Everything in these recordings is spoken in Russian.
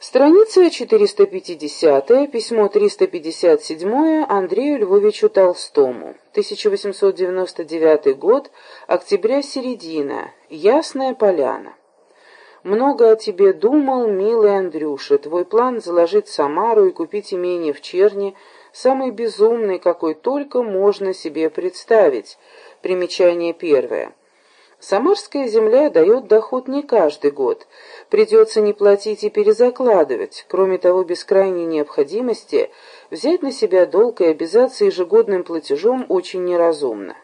Страница 450, письмо 357 Андрею Львовичу Толстому. 1899 год, октября-середина, Ясная Поляна. Много о тебе думал, милый Андрюша. Твой план заложить Самару и купить имение в Черне самый безумный, какой только можно себе представить. Примечание первое. Самарская земля дает доход не каждый год. Придется не платить и перезакладывать. Кроме того, без крайней необходимости взять на себя долг и обязаться ежегодным платежом очень неразумно.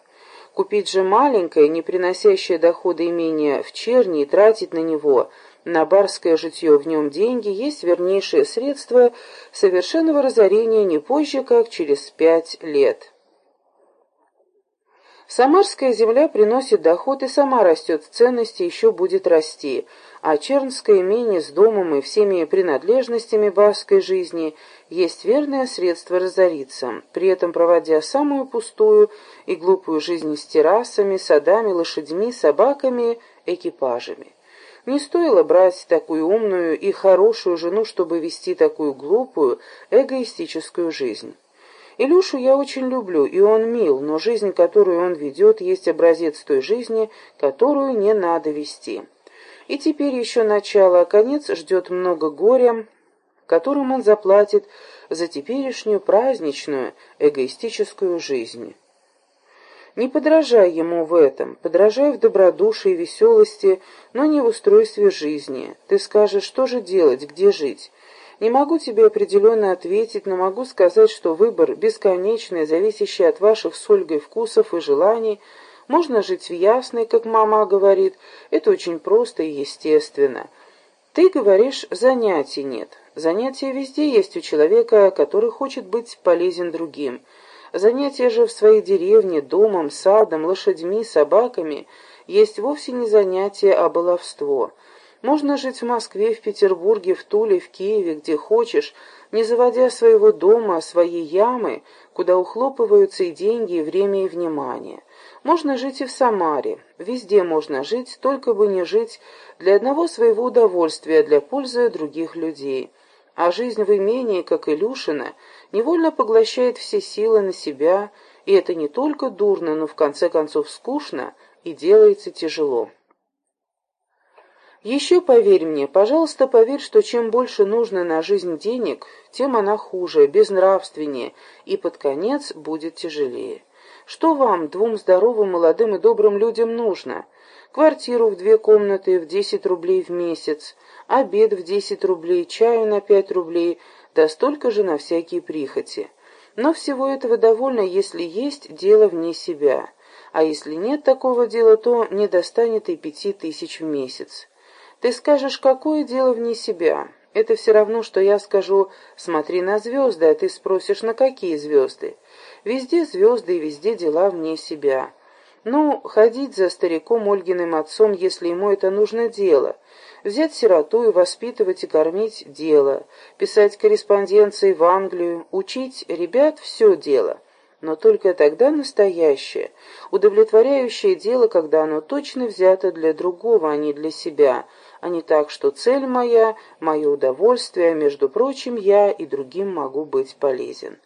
Купить же маленькое, не приносящее дохода имение в черни и тратить на него на барское житье в нем деньги есть вернейшее средство совершенного разорения не позже, как через пять лет. Самарская земля приносит доход и сама растет в ценности, еще будет расти, а Чернское имение с домом и всеми принадлежностями барской жизни есть верное средство разориться, при этом проводя самую пустую и глупую жизнь с террасами, садами, лошадьми, собаками, экипажами. Не стоило брать такую умную и хорошую жену, чтобы вести такую глупую, эгоистическую жизнь. Илюшу я очень люблю, и он мил, но жизнь, которую он ведет, есть образец той жизни, которую не надо вести. И теперь еще начало, а конец ждет много горя, которым он заплатит за теперешнюю праздничную, эгоистическую жизнь. Не подражай ему в этом, подражай в добродушии и веселости, но не в устройстве жизни. Ты скажешь, что же делать, где жить? Не могу тебе определенно ответить, но могу сказать, что выбор бесконечный, зависящий от ваших с Ольгой вкусов и желаний. Можно жить в ясной, как мама говорит. Это очень просто и естественно. Ты говоришь, занятий нет. Занятия везде есть у человека, который хочет быть полезен другим. Занятия же в своей деревне, домом, садом, лошадьми, собаками есть вовсе не занятие, а баловство – можно жить в Москве, в Петербурге, в Туле, в Киеве, где хочешь, не заводя своего дома, своей ямы, куда ухлопываются и деньги, и время, и внимание. Можно жить и в Самаре. Везде можно жить, только бы не жить для одного своего удовольствия, для пользы других людей. А жизнь в имении, как Илюшина, невольно поглощает все силы на себя, и это не только дурно, но в конце концов скучно и делается тяжело. Еще поверь мне, пожалуйста, поверь, что чем больше нужно на жизнь денег, тем она хуже, безнравственнее и под конец будет тяжелее. Что вам, двум здоровым, молодым и добрым людям, нужно? Квартиру в две комнаты в десять рублей в месяц, обед в десять рублей, чаю на пять рублей, да столько же на всякие прихоти. Но всего этого довольно, если есть дело вне себя, а если нет такого дела, то не достанет и пяти тысяч в месяц. Ты скажешь, какое дело вне себя? Это все равно, что я скажу «смотри на звезды», а ты спросишь, на какие звезды? Везде звезды и везде дела вне себя. Ну, ходить за стариком Ольгиным отцом, если ему это нужно дело. Взять сироту и воспитывать и кормить – дело. Писать корреспонденции в Англию, учить ребят – все дело. Но только тогда настоящее, удовлетворяющее дело, когда оно точно взято для другого, а не для себя – а не так, что цель моя, мое удовольствие, а между прочим, я и другим могу быть полезен.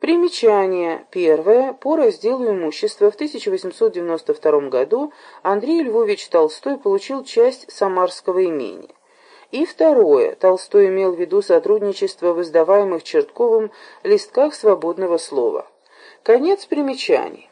Примечание. Первое. По разделу имущества в 1892 году Андрей Львович Толстой получил часть Самарского имения. И второе. Толстой имел в виду сотрудничество в издаваемых Чертковым листках свободного слова. Конец примечаний.